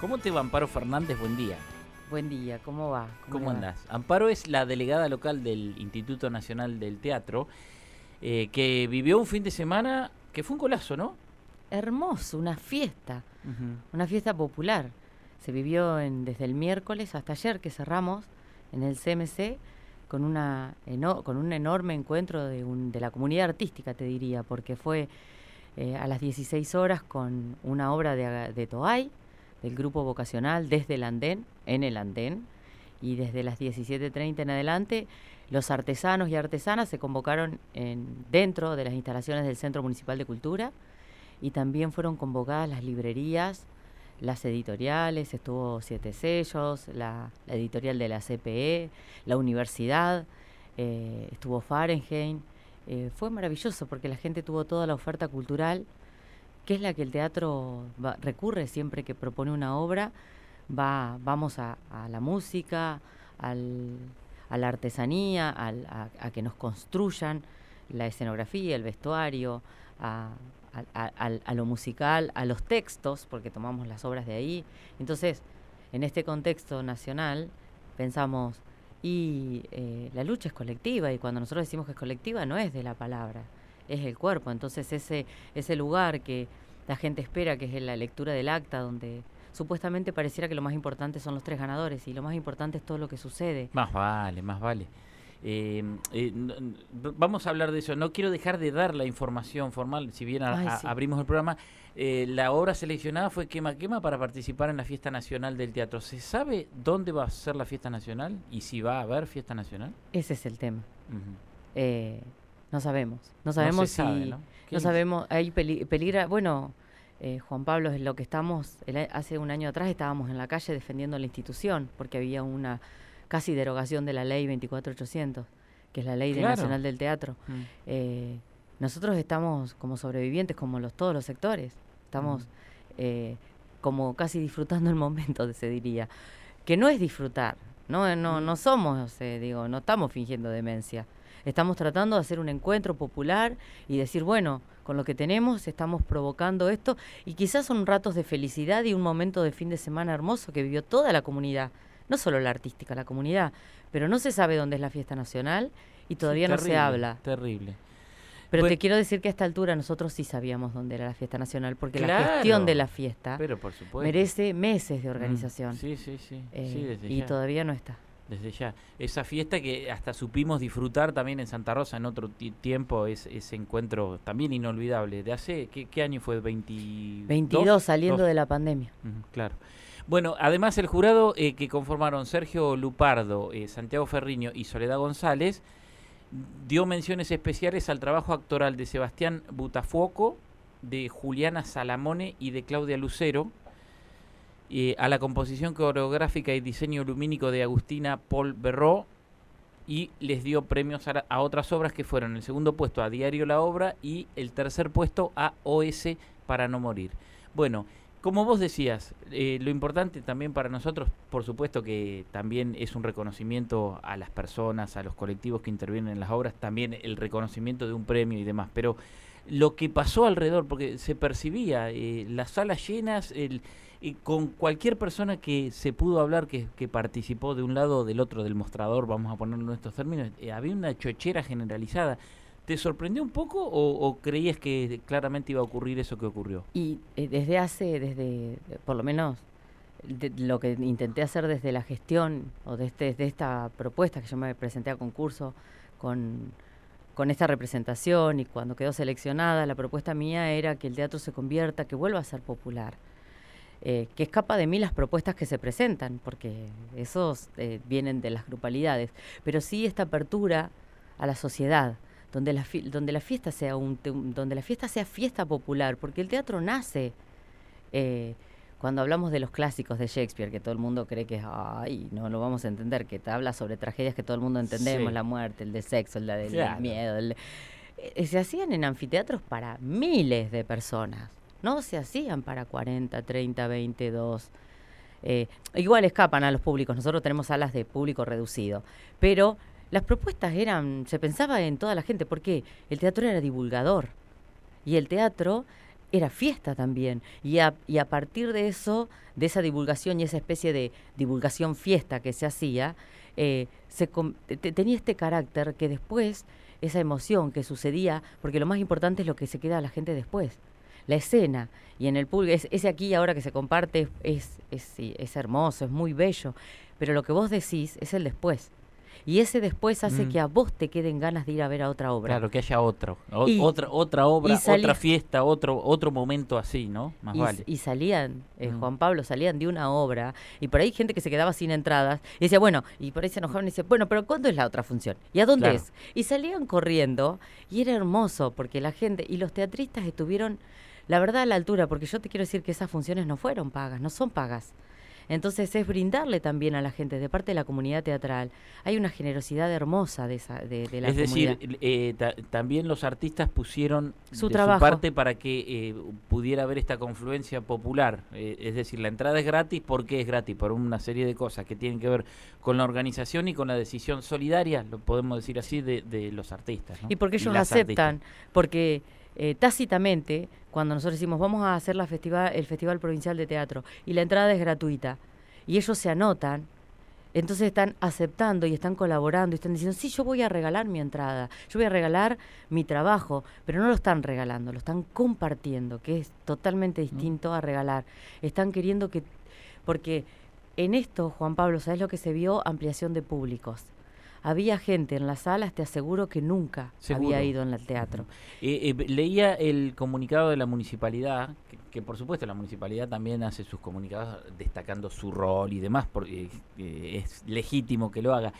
¿Cómo te va, Amparo Fernández? Buen día. Buen día, ¿cómo va? ¿Cómo, andás? Amparo es la delegada local del Instituto Nacional del Teatro, eh, que vivió un fin de semana que fue un colazo, ¿no? Hermoso, una fiesta, una fiesta popular. Se vivió en, desde el miércoles hasta ayer que cerramos en el CMC con, una con un enorme encuentro de, de la comunidad artística, te diría, porque fue eh, a las 16 horas con una obra de, de Toay, del grupo vocacional, desde el andén, en el andén, y desde las 17.30 en adelante, los artesanos y artesanas se convocaron en, dentro de las instalaciones del Centro Municipal de Cultura y también fueron convocadas las librerías, las editoriales, estuvo Siete Sellos, la, editorial de la CPE, la universidad, eh, estuvo Fahrenheit. Eh, fue maravilloso porque la gente tuvo toda la oferta cultural, que es la que el teatro recurre siempre que propone una obra. Va, vamos a, la música, al, a la artesanía, a, que nos construyan la escenografía, el vestuario, a, a, lo musical, a los textos, porque tomamos las obras de ahí. Entonces, en este contexto nacional, pensamos, y eh, la lucha es colectiva, y cuando nosotros decimos que es colectiva, no es de la palabra, es el cuerpo. Entonces, ese, ese lugar que la gente espera, que es la lectura del acta, donde supuestamente pareciera que lo más importante son los tres ganadores, y lo más importante es todo lo que sucede. Más vale, más vale. Eh, eh, vamos a hablar de eso. No quiero dejar de dar la información formal, si bien abrimos el programa. Eh, la obra seleccionada fue Quema Quema para participar en la Fiesta Nacional del Teatro. ¿Se sabe dónde va a ser la Fiesta Nacional y si va a haber Fiesta Nacional? Ese es el tema. No sabemos. No sabemos si. ¿no? sabemos. Hay peligra. Bueno. Juan Pablo, es lo que estamos, hace un año atrás estábamos en la calle defendiendo la institución, porque había una casi derogación de la ley 24800, que es la ley nacional del teatro. Mm. Eh, nosotros estamos como sobrevivientes, como los todos los sectores, estamos mm. eh, como casi disfrutando el momento, se diría, que no es disfrutar, no, no, mm. no somos, eh, digo, no estamos fingiendo demencia. Estamos tratando de hacer un encuentro popular y decir, bueno, con lo que tenemos estamos provocando esto y quizás son ratos de felicidad y un momento de fin de semana hermoso que vivió toda la comunidad no solo la artística, la comunidad, pero no se sabe dónde es la fiesta nacional y todavía no se habla. Terrible. Pero te quiero decir que a esta altura nosotros sí sabíamos dónde era la fiesta nacional, porque la gestión de la fiesta merece meses de mm, organización. sí, sí, sí. Eh, y todavía no está. Desde ya. Esa fiesta que hasta supimos disfrutar también en Santa Rosa en otro tiempo, es, ese encuentro también inolvidable. ¿De hace qué, año fue? ¿22? 22, saliendo de la pandemia. claro. Bueno, además el jurado eh, que conformaron Sergio Lupardo, eh, Santiago Ferriño y Soledad González dio menciones especiales al trabajo actoral de Sebastián Butafuoco, de Juliana Salamone y de Claudia Lucero, a la composición coreográfica y diseño lumínico de Agustina Paul Berro y les dio premios a, a, otras obras que fueron el segundo puesto a Diario La Obra y el tercer puesto a OS para no morir. Bueno, como vos decías, eh, lo importante también para nosotros, por supuesto que también es un reconocimiento a las personas, a los colectivos que intervienen en las obras, también el reconocimiento de un premio y demás, pero lo que pasó alrededor, porque se percibía eh, las salas llenas, el, con cualquier persona que se pudo hablar, que, participó de un lado o del otro del mostrador, vamos a ponerlo en estos términos, eh, había una chochera generalizada. ¿Te sorprendió un poco o, creías que claramente iba a ocurrir eso que ocurrió? Y eh, desde hace, desde, por lo menos, lo que intenté hacer desde la gestión o desde, esta propuesta que yo me presenté a concurso con, con esta representación y cuando quedó seleccionada, la propuesta mía era que el teatro se convierta, que vuelva a ser popular. Eh, que escapa de mí las propuestas que se presentan, porque esos eh, vienen de las grupalidades, pero sí esta apertura a la sociedad, donde la, donde la fiesta sea un, donde la fiesta sea fiesta popular, porque el teatro nace eh, cuando hablamos de los clásicos de Shakespeare, que todo el mundo cree que ay, no lo vamos a entender, que te habla sobre tragedias que todo el mundo entendemos, la muerte, el de sexo, el del miedo, eh, se hacían en anfiteatros para miles de personas, no se hacían para 40, 30, 22. igual escapan a los públicos, nosotros tenemos salas de público reducido, pero las propuestas eran, se pensaba en toda la gente, porque el teatro era divulgador. Y el teatro era fiesta también. Y a, partir de eso, de esa divulgación y esa especie de divulgación fiesta que se hacía, eh, tenía este carácter que después, esa emoción que sucedía, porque lo más importante es lo que se queda a la gente después la escena y en el público, ese aquí ahora que se comparte es, es, es, hermoso, es muy bello, pero lo que vos decís es el después. Y ese después hace mm. que a vos te queden ganas de ir a ver a otra obra. Claro, que haya otro, otra, otra obra, otra fiesta, otro, otro momento así, ¿no? Más y, vale. y salían, eh, mm. Juan Pablo, salían de una obra, y por ahí gente que se quedaba sin entradas, y decía, bueno, y por ahí se enojaban y decía, bueno, pero ¿cuándo es la otra función? ¿Y a dónde es? Y salían corriendo, y era hermoso, porque la gente, y los teatristas estuvieron la verdad a la altura, porque yo te quiero decir que esas funciones no fueron pagas, no son pagas. Entonces es brindarle también a la gente, de parte de la comunidad teatral, hay una generosidad hermosa de, esa, de, la es comunidad. decir, eh, también los artistas pusieron su, trabajo. parte para que eh, pudiera haber esta confluencia popular. Eh, es decir, la entrada es gratis, ¿por qué es gratis? Por una serie de cosas que tienen que ver con la organización y con la decisión solidaria, lo podemos decir así, de, los artistas. Y porque ellos aceptan, porque tácitamente cuando nosotros decimos vamos a hacer la festival, el Festival Provincial de Teatro y la entrada es gratuita y ellos se anotan, entonces están aceptando y están colaborando y están diciendo, sí, yo voy a regalar mi entrada, yo voy a regalar mi trabajo, pero no lo están regalando, lo están compartiendo, que es totalmente distinto a regalar. Están queriendo que, porque en esto, Juan Pablo, ¿sabes lo que se vio? Ampliación de públicos había gente en las salas, te aseguro que nunca había ido en el teatro. Eh, eh, leía el comunicado de la municipalidad, que, por supuesto la municipalidad también hace sus comunicados destacando su rol y demás, porque eh, es legítimo que lo haga.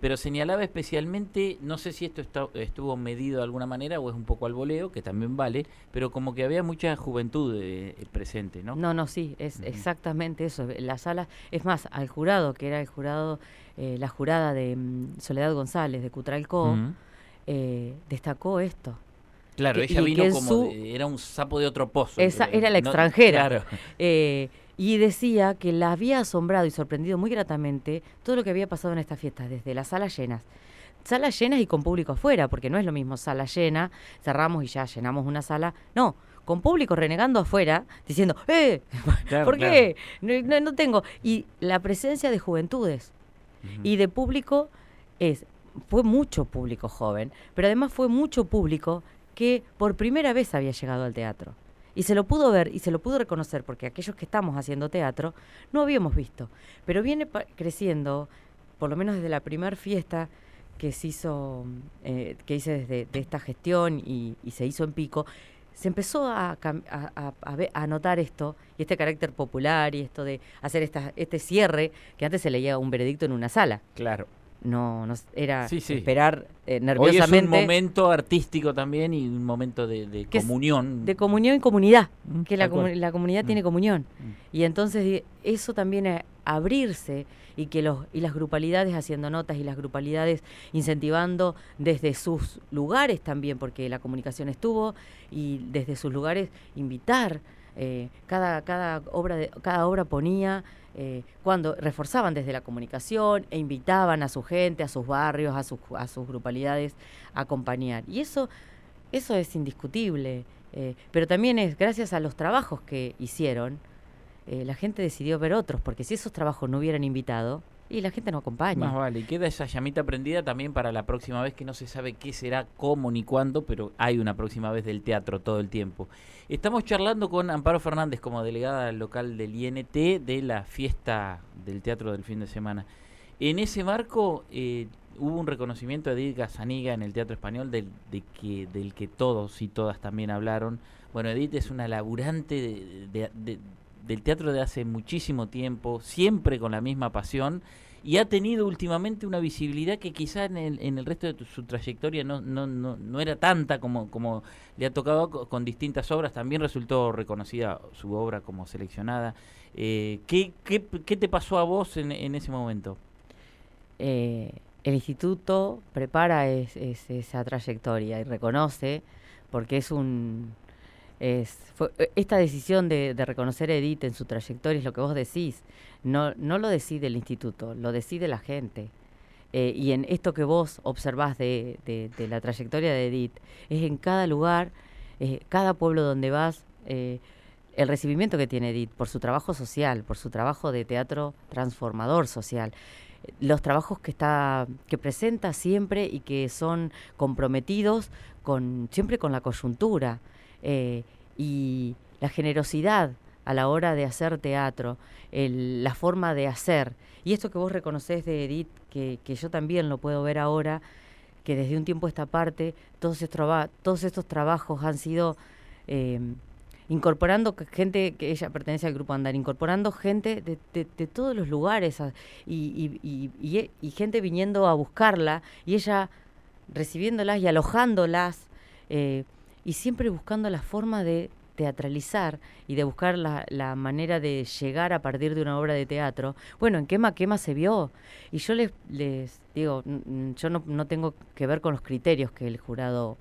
pero señalaba especialmente, no sé si esto estuvo medido de alguna manera o es un poco al voleo, que también vale, pero como que había mucha juventud presente, ¿no? No, no, sí, es exactamente eso. La sala, es más, al jurado, que era el jurado eh, la jurada de mm, Soledad González de Cutralcó, eh, destacó esto. Claro, ella vino como, era un sapo de otro pozo. Esa, era la extranjera. Eh, y decía que la había asombrado y sorprendido muy gratamente todo lo que había pasado en estas fiestas, desde las salas llenas. Salas llenas y con público afuera, porque no es lo mismo sala llena, cerramos y ya llenamos una sala. No, con público renegando afuera, diciendo, ¡eh! ¿Por qué? no, tengo. Y la presencia de juventudes, y de público es, fue mucho público joven, pero además fue mucho público que por primera vez había llegado al teatro. Y se lo pudo ver y se lo pudo reconocer porque aquellos que estamos haciendo teatro no habíamos visto. Pero viene creciendo, por lo menos desde la primera fiesta que se hizo, eh, que hice desde de esta gestión y, se hizo en Pico, se empezó a, a, notar esto y este carácter popular y esto de hacer esta, este cierre que antes se leía un veredicto en una sala. Claro. No, no era esperar nerviosamente. Hoy es un momento artístico también y un momento de, comunión. De comunión y comunidad, mm, que la, comunidad tiene mm. comunión. Mm. Y entonces eso también es abrirse y que los y las grupalidades haciendo notas y las grupalidades incentivando desde sus lugares también porque la comunicación estuvo y desde sus lugares invitar eh, cada cada obra de, cada obra ponía eh, cuando reforzaban desde la comunicación e invitaban a su gente a sus barrios a sus a sus grupalidades a acompañar. Y eso eso es indiscutible eh, pero también es gracias a los trabajos que hicieron eh, la gente decidió ver otros, porque si esos trabajos no hubieran invitado, y la gente no acompaña. Más vale, y queda esa llamita prendida también para la próxima vez que no se sabe qué será, cómo ni cuándo, pero hay una próxima vez del teatro todo el tiempo. Estamos charlando con Amparo Fernández como delegada local del INT de la fiesta del teatro del fin de semana. En ese marco eh, hubo un reconocimiento de Edith Gazaniga en el Teatro Español del, de que, del que todos y todas también hablaron. Bueno, Edith es una laburante de, del teatro de hace muchísimo tiempo, siempre con la misma pasión, y ha tenido últimamente una visibilidad que quizá en el, resto de su trayectoria no, no, no, no, era tanta como, como le ha tocado con, distintas obras. También resultó reconocida su obra como seleccionada. Eh, ¿qué, qué, qué, te pasó a vos en, en ese momento? Eh, el instituto prepara esa trayectoria y reconoce, porque es un es, e, esta decisión de, reconocer a Edith en su trayectoria es lo que vos decís. No, no lo decide el instituto, lo decide la gente. Eh, y en esto que vos observás de, la trayectoria de Edith, es en cada lugar, eh, cada pueblo donde vas, eh, el recibimiento que tiene Edith por su trabajo social, por su trabajo de teatro transformador social los trabajos que está que presenta siempre y que son comprometidos con siempre con la coyuntura eh, y la generosidad a la hora de hacer teatro, la forma de hacer. Y esto que vos reconocés de Edith, que, que yo también lo puedo ver ahora, que desde un tiempo esta parte, todos estos, todos estos trabajos han sido eh, incorporando gente, que ella pertenece al grupo Andar, incorporando gente de, de, todos los lugares y, y, y, gente viniendo a buscarla y ella recibiéndolas y alojándolas eh, y siempre buscando la forma de teatralizar y de buscar la, la, manera de llegar a partir de una obra de teatro, bueno, en Quema Quema se vio. Y yo les, les digo, yo no, no tengo que ver con los criterios que el jurado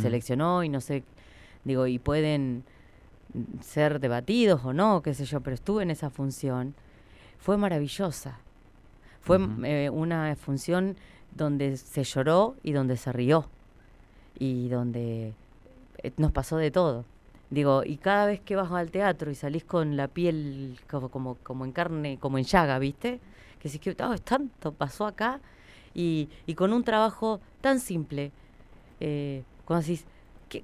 seleccionó y no sé, digo, y pueden ser debatidos o no, qué sé yo, pero estuve en esa función, fue maravillosa. Fue eh, una función donde se lloró y donde se rió y donde eh, nos pasó de todo. Digo, y cada vez que vas al teatro y salís con la piel como, como, como en carne, como en llaga, ¿viste? Que si que oh, tanto pasó acá y, y, con un trabajo tan simple. Eh, cuando decís,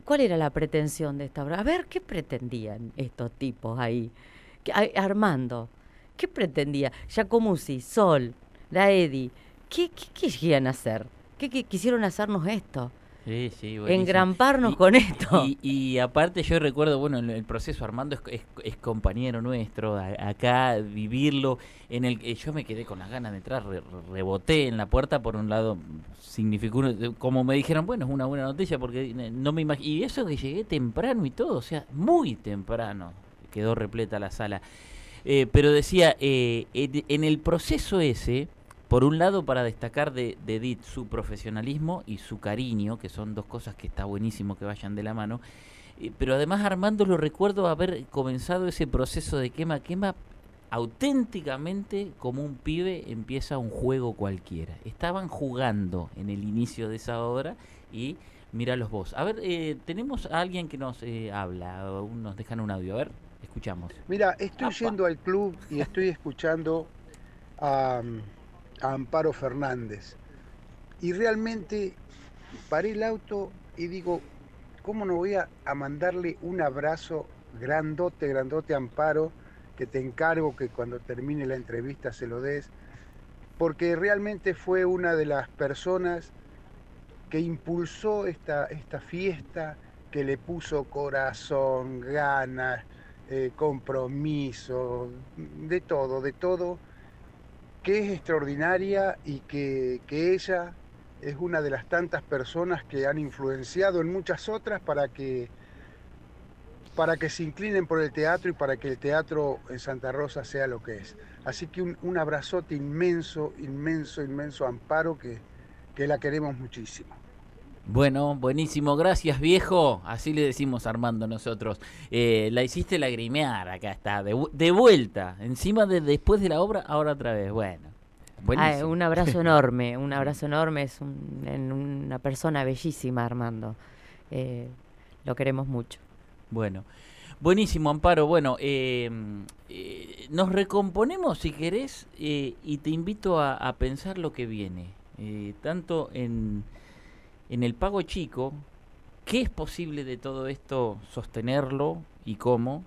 ¿Cuál era la pretensión de esta obra? A ver, ¿qué pretendían estos tipos ahí? Armando, ¿qué pretendía? Giacomusi, Sol, la Edi, ¿qué, qué, querían hacer? ¿Qué, ¿Qué, quisieron hacernos esto? Sí, sí, Engramparnos con esto. Y, aparte yo recuerdo, bueno, el, el proceso Armando es, compañero nuestro, acá vivirlo, en el yo me quedé con las ganas de entrar, reboté en la puerta, por un lado significó, como me dijeron, bueno, es una buena noticia porque no me imagino, y eso que llegué temprano y todo, o sea, muy temprano quedó repleta la sala. Eh, pero decía, eh, en el proceso ese, por un lado, para destacar de, Edith su profesionalismo y su cariño, que son dos cosas que está buenísimo que vayan de la mano. Eh, pero además, Armando, lo recuerdo haber comenzado ese proceso de quema, quema auténticamente como un pibe empieza un juego cualquiera. Estaban jugando en el inicio de esa obra y míralos vos. A ver, eh, tenemos a alguien que nos eh, habla, nos dejan un audio. A ver, escuchamos. Mira, estoy yendo al club y estoy escuchando a a Amparo Fernández. Y realmente paré el auto y digo, ¿cómo no voy a, mandarle un abrazo grandote, grandote Amparo, que te encargo que cuando termine la entrevista se lo des? Porque realmente fue una de las personas que impulsó esta, esta fiesta, que le puso corazón, ganas, eh, compromiso, de todo, de todo que es extraordinaria y que, ella es una de las tantas personas que han influenciado en muchas otras para que, para que se inclinen por el teatro y para que el teatro en Santa Rosa sea lo que es. Así que un, abrazote inmenso, inmenso, inmenso amparo que, que la queremos muchísimo. Bueno, buenísimo, gracias viejo. Así le decimos Armando nosotros. Eh, la hiciste lagrimear, acá está, de, vuelta. Encima de después de la obra, ahora otra vez. Bueno. Buenísimo. un abrazo enorme, un abrazo enorme. Es una persona bellísima, Armando. Eh, lo queremos mucho. Bueno, buenísimo, Amparo. Bueno, eh, nos recomponemos si querés y te invito a pensar lo que viene. tanto en en el pago chico, ¿qué es posible de todo esto sostenerlo y cómo?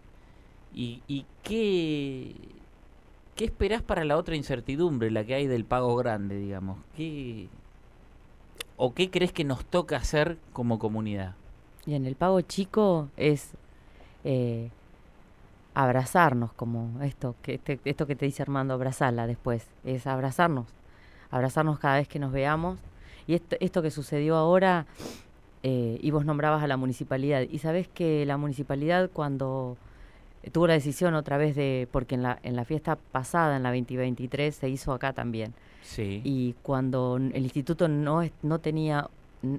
¿Y, qué, qué esperás para la otra incertidumbre, la que hay del pago grande, digamos? ¿Qué, ¿O qué crees que nos toca hacer como comunidad? Y en el pago chico es eh, abrazarnos, como esto que, este, esto que te dice Armando, abrazarla después, es abrazarnos, abrazarnos cada vez que nos veamos y esto, que sucedió ahora, eh, y vos nombrabas a la municipalidad, y sabés que la municipalidad cuando tuvo la decisión otra vez de, porque en la, en la fiesta pasada, en la 2023, se hizo acá también. Sí. Y cuando el instituto no, no tenía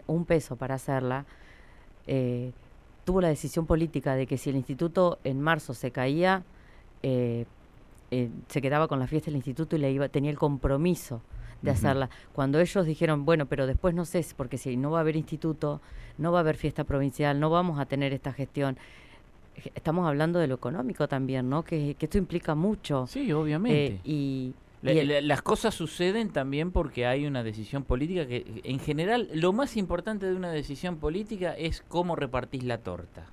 un peso para hacerla, eh, tuvo la decisión política de que si el instituto en marzo se caía, eh, se quedaba con la fiesta del instituto y le iba, tenía el compromiso de hacerla. Cuando ellos dijeron, bueno, pero después no sé, porque si no va a haber instituto, no va a haber fiesta provincial, no vamos a tener esta gestión. estamos hablando de lo económico también, ¿no? Que, esto implica mucho. Sí, obviamente. Eh, y, las cosas suceden también porque hay una decisión política que, en general, lo más importante de una decisión política es cómo repartís la torta.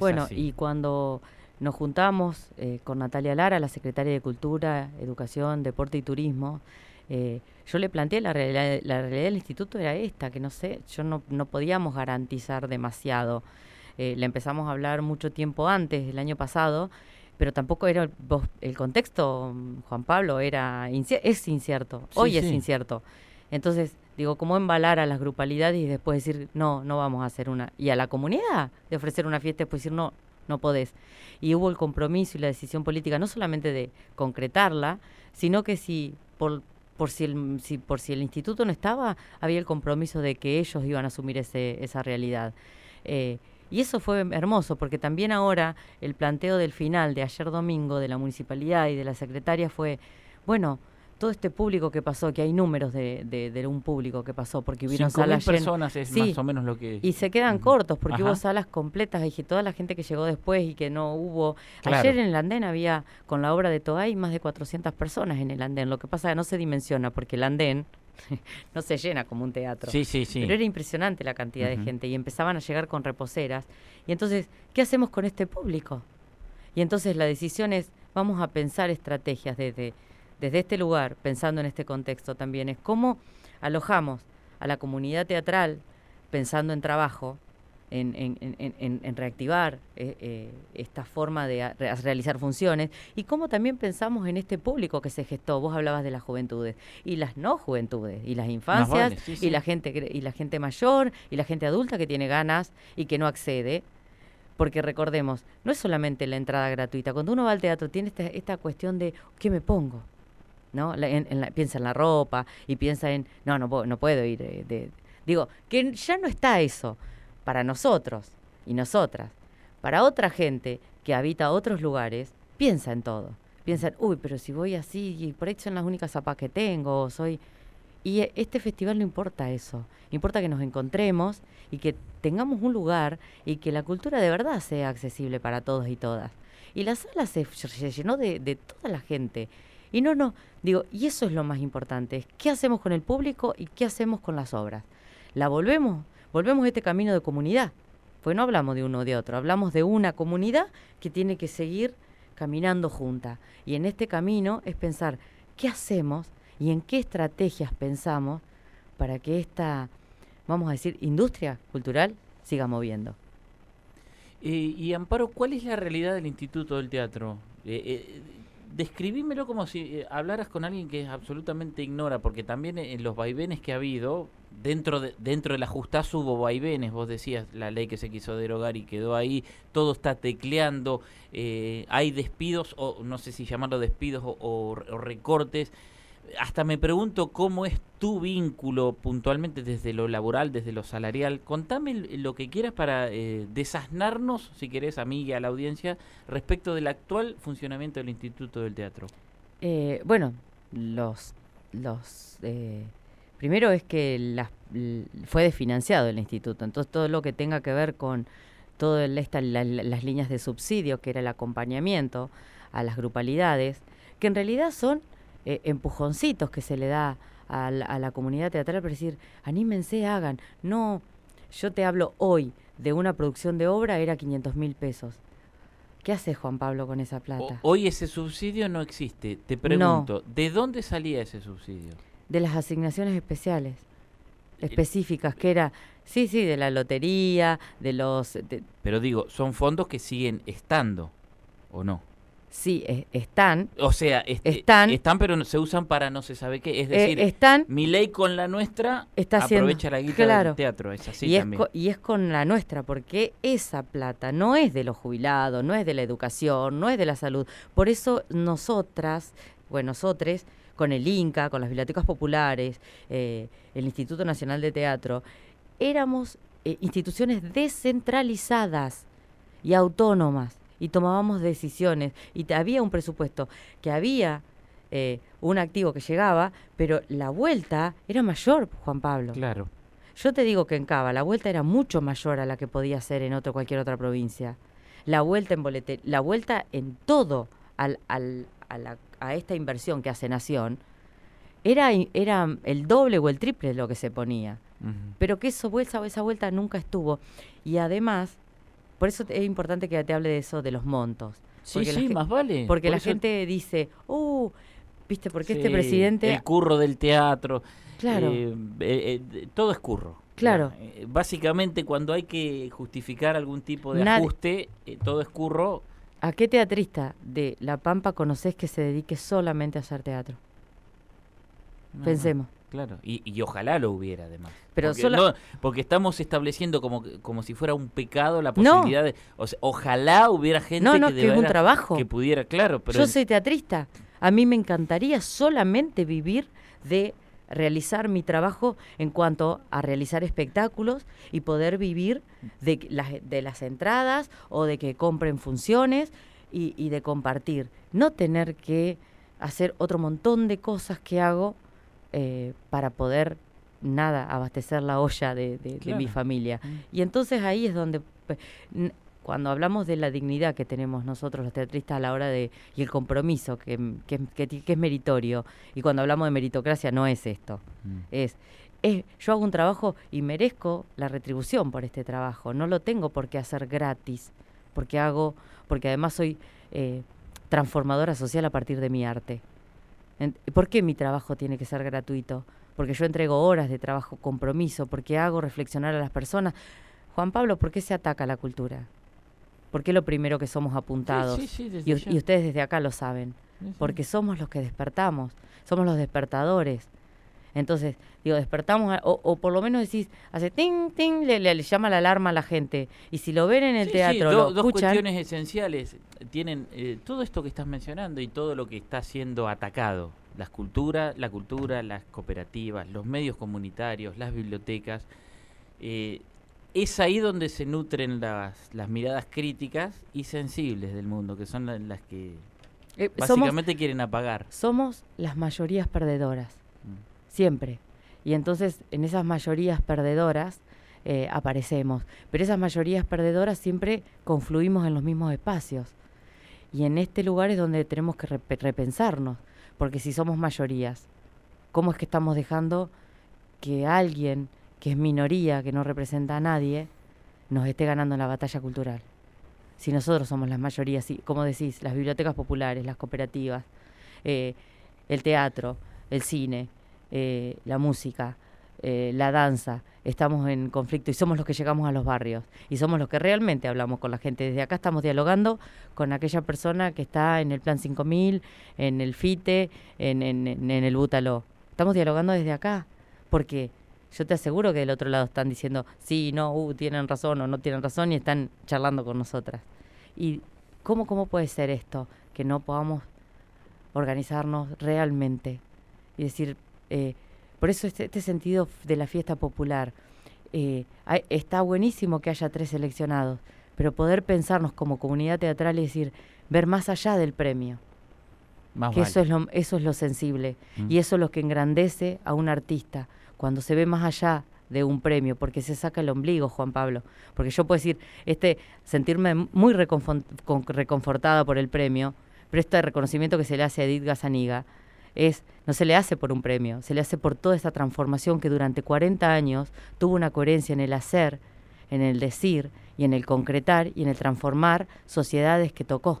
bueno, y cuando nos juntamos eh, con Natalia Lara, la secretaria de Cultura, Educación, Deporte y Turismo, eh, yo le planteé la realidad, la realidad del instituto era esta, que no sé, yo no, no podíamos garantizar demasiado. Eh, le empezamos a hablar mucho tiempo antes, el año pasado, pero tampoco era el, contexto, Juan Pablo, era es incierto, hoy es incierto. Entonces, digo, ¿cómo embalar a las grupalidades y después decir, no, no vamos a hacer una? Y a la comunidad de ofrecer una fiesta y después decir, no, no podés. Y hubo el compromiso y la decisión política, no solamente de concretarla, sino que si por, por si el, si, por si el instituto no estaba, había el compromiso de que ellos iban a asumir ese, esa realidad. Eh, y eso fue hermoso, porque también ahora el planteo del final de ayer domingo de la municipalidad y de la secretaria fue, bueno, todo este público que pasó, que hay números de, de, un público que pasó, porque hubieron salas personas es más o menos lo que... Y se quedan cortos, porque hubo salas completas, y toda la gente que llegó después y que no hubo... Ayer en el andén había, con la obra de Toay, más de 400 personas en el andén. Lo que pasa es que no se dimensiona, porque el andén no se llena como un teatro. Sí, sí, sí. Pero era impresionante la cantidad de gente, y empezaban a llegar con reposeras. Y entonces, ¿qué hacemos con este público? Y entonces la decisión es, vamos a pensar estrategias desde desde este lugar, pensando en este contexto también, es cómo alojamos a la comunidad teatral pensando en trabajo, en, en, reactivar eh, eh, esta forma de realizar funciones y cómo también pensamos en este público que se gestó. Vos hablabas de las juventudes y las no juventudes y las infancias y la gente y la gente mayor y la gente adulta que tiene ganas y que no accede. Porque recordemos, no es solamente la entrada gratuita. Cuando uno va al teatro tiene esta, esta cuestión de ¿qué me pongo? ¿No? piensa en la ropa y piensa en, no, no, no puedo ir. De, digo, que ya no está eso para nosotros y nosotras. Para otra gente que habita otros lugares, piensa en todo. Piensa en, uy, pero si voy así y por ahí son las únicas zapas que tengo, soy... Y e, este festival no importa eso, importa que nos encontremos y que tengamos un lugar y que la cultura de verdad sea accesible para todos y todas. Y la sala se, llenó de, de toda la gente y no, no, digo, y eso es lo más importante, qué hacemos con el público y qué hacemos con las obras. ¿La volvemos? Volvemos a este camino de comunidad, pues no hablamos de uno o de otro, hablamos de una comunidad que tiene que seguir caminando junta. Y en este camino es pensar qué hacemos y en qué estrategias pensamos para que esta, vamos a decir, industria cultural siga moviendo. Eh, y Amparo, ¿cuál es la realidad del Instituto del Teatro? Eh, eh, describímelo como si eh, hablaras con alguien que absolutamente ignora, porque también en los vaivenes que ha habido, dentro de, dentro del ajustazo hubo vaivenes, vos decías, la ley que se quiso derogar y quedó ahí, todo está tecleando, eh, hay despidos, o no sé si llamarlo despidos o recortes, hasta me pregunto cómo es tu vínculo puntualmente desde lo laboral, desde lo salarial. Contame lo que quieras para eh, desasnarnos, si querés, a mí y a la audiencia, respecto del actual funcionamiento del Instituto del Teatro. Eh, bueno, los, los eh, primero es que la, fue desfinanciado el instituto, entonces todo lo que tenga que ver con todas las líneas de subsidio, que era el acompañamiento a las grupalidades, que en realidad son eh, empujoncitos que se le da a la, comunidad teatral para decir, anímense, hagan. No, yo te hablo hoy de una producción de obra, era 500 mil pesos. ¿Qué hace Juan Pablo con esa plata? hoy ese subsidio no existe. Te pregunto, ¿de dónde salía ese subsidio? De las asignaciones especiales, específicas, que era, sí, sí, de la lotería, de los... Pero digo, son fondos que siguen estando, ¿o no? Sí, están. O sea, están, están, pero se usan para no se sabe qué. Es eh, decir, están, mi ley con la nuestra aprovecha la guita del teatro. Es así y también. Es y es con la nuestra, porque esa plata no es de los jubilados, no es de la educación, no es de la salud. Por eso nosotras, bueno, nosotros, con el INCA, con las bibliotecas populares, eh, el Instituto Nacional de Teatro, éramos eh, instituciones descentralizadas y autónomas y tomábamos decisiones y había un presupuesto, que había eh, un activo que llegaba, pero la vuelta era mayor, Juan Pablo. Claro. Yo te digo que en Cava la vuelta era mucho mayor a la que podía ser en otro, cualquier otra provincia. la vuelta en bolete, la vuelta en todo al, al, a, esta inversión que hace Nación, era, era el doble o el triple lo que se ponía. Pero que eso, esa, esa vuelta nunca estuvo. Y además, por eso es importante que te hable de eso, de los montos. Sí, sí, más vale. Porque la gente dice, uh, viste, porque este presidente... El curro del teatro. Claro. Eh, eh, eh, todo es curro. Claro. básicamente cuando hay que justificar algún tipo de ajuste, todo es curro. ¿A qué teatrista de La Pampa conoces que se dedique solamente a hacer teatro? Pensemos. Claro, y, ojalá lo hubiera además. Pero porque, solo... porque estamos estableciendo como, como si fuera un pecado la posibilidad de... O sea, ojalá hubiera gente no, no, que, un trabajo. que pudiera, claro. Pero Yo soy teatrista. A mí me encantaría solamente vivir de realizar mi trabajo en cuanto a realizar espectáculos y poder vivir de las, de las entradas o de que compren funciones y, y de compartir. No tener que hacer otro montón de cosas que hago eh, para poder, nada, abastecer la olla de, mi familia. Mm. Y entonces ahí es donde, cuando hablamos de la dignidad que tenemos nosotros los teatristas a la hora de, y el compromiso que, que, es meritorio, y cuando hablamos de meritocracia no es esto, mm. es es, yo hago un trabajo y merezco la retribución por este trabajo. No lo tengo por qué hacer gratis, porque hago, porque además soy eh, transformadora social a partir de mi arte. ¿Por qué mi trabajo tiene que ser gratuito? Porque yo entrego horas de trabajo, compromiso, porque hago reflexionar a las personas. Juan Pablo, ¿por qué se ataca la cultura? ¿Por qué lo primero que somos apuntados? y, ustedes desde acá lo saben. Porque somos los que despertamos, somos los despertadores. Entonces, digo, despertamos, o, por lo menos decís, hace ting, ting, le, llama la alarma a la gente. Y si lo ven en el teatro, dos cuestiones esenciales. Tienen eh, todo esto que estás mencionando y todo lo que está siendo atacado. Las culturas, la cultura, las cooperativas, los medios comunitarios, las bibliotecas. Eh, es ahí donde se nutren las, las miradas críticas y sensibles del mundo, que son las, que eh, básicamente quieren apagar. Somos las mayorías perdedoras siempre. Y entonces en esas mayorías perdedoras eh, aparecemos. Pero esas mayorías perdedoras siempre confluimos en los mismos espacios. Y en este lugar es donde tenemos que repensarnos, porque si somos mayorías, ¿cómo es que estamos dejando que alguien que es minoría, que no representa a nadie, nos esté ganando en la batalla cultural? Si nosotros somos las mayorías, como decís, las bibliotecas populares, las cooperativas, eh, el teatro, el cine, eh, la música, eh, la danza, estamos en conflicto y somos los que llegamos a los barrios y somos los que realmente hablamos con la gente. Desde acá estamos dialogando con aquella persona que está en el Plan 5000, en el FITE, en, en, el Bútalo. Estamos dialogando desde acá porque yo te aseguro que del otro lado están diciendo, sí, no, uh, tienen razón o no tienen razón y están charlando con nosotras. ¿Y cómo, cómo puede ser esto? Que no podamos organizarnos realmente y decir, eh, por eso este, este, sentido de la fiesta popular. Eh, está buenísimo que haya tres seleccionados, pero poder pensarnos como comunidad teatral y decir, ver más allá del premio. que eso, es lo, eso es lo sensible mm. y eso es lo que engrandece a un artista, cuando se ve más allá de un premio, porque se saca el ombligo, Juan Pablo. Porque yo puedo decir, este, sentirme muy reconfortada por el premio, pero este reconocimiento que se le hace a Edith Gazaniga, es, no se le hace por un premio, se le hace por toda esta transformación que durante 40 años tuvo una coherencia en el hacer, en el decir y en el concretar y en el transformar sociedades que tocó.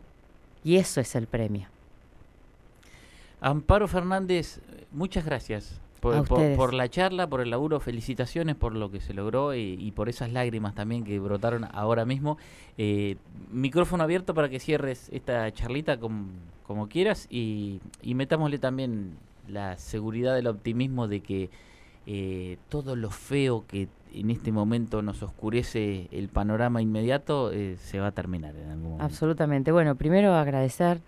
Y eso es el premio. Amparo Fernández, muchas gracias por, la charla, por el laburo, felicitaciones por lo que se logró y, por esas lágrimas también que brotaron ahora mismo. Eh, micrófono abierto para que cierres esta charlita como quieras y, metámosle también la seguridad del optimismo de que eh, todo lo feo que en este momento nos oscurece el panorama inmediato eh, se va a terminar en algún momento. Absolutamente. Bueno, primero agradecer,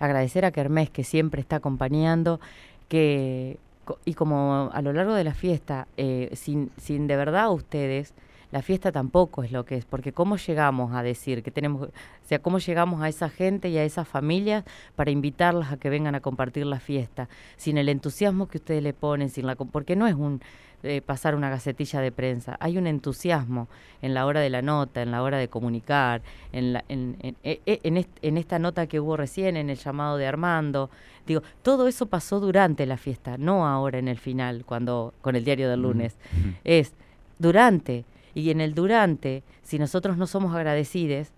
agradecer a Kermés que siempre está acompañando, que y como a lo largo de la fiesta, eh, sin, sin de verdad ustedes, la fiesta tampoco es lo que es, porque cómo llegamos a decir que tenemos, o sea, cómo llegamos a esa gente y a esas familias para invitarlas a que vengan a compartir la fiesta, sin el entusiasmo que ustedes le ponen, sin la, porque no es un eh, pasar una gacetilla de prensa, hay un entusiasmo en la hora de la nota, en la hora de comunicar, en, la, en, en, e, e, en esta nota que hubo recién, en el llamado de Armando, digo, todo eso pasó durante la fiesta, no ahora en el final, cuando con el diario del lunes, es durante y en el durante, si nosotros no somos agradecidos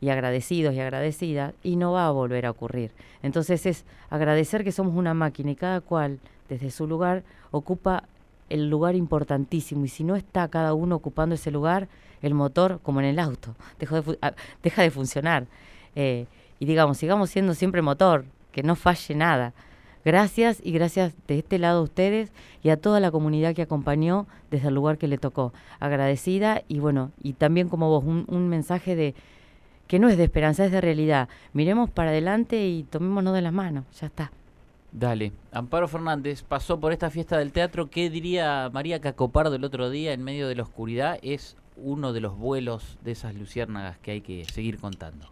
y agradecidos y agradecidas, y no va a volver a ocurrir. Entonces es agradecer que somos una máquina y cada cual desde su lugar ocupa el lugar importantísimo y si no está cada uno ocupando ese lugar, el motor, como en el auto, deja de, deja de funcionar. Eh, y digamos, sigamos siendo siempre motor, que no falle nada. Gracias y gracias de este lado a ustedes y a toda la comunidad que acompañó desde el lugar que le tocó. Agradecida y bueno, y también como vos, un, mensaje de que no es de esperanza, es de realidad. Miremos para adelante y tomémonos de las manos, ya está. Dale. Amparo Fernández pasó por esta fiesta del teatro. ¿Qué diría María Cacopardo el otro día en medio de la oscuridad? Es uno de los vuelos de esas luciérnagas que hay que seguir contando.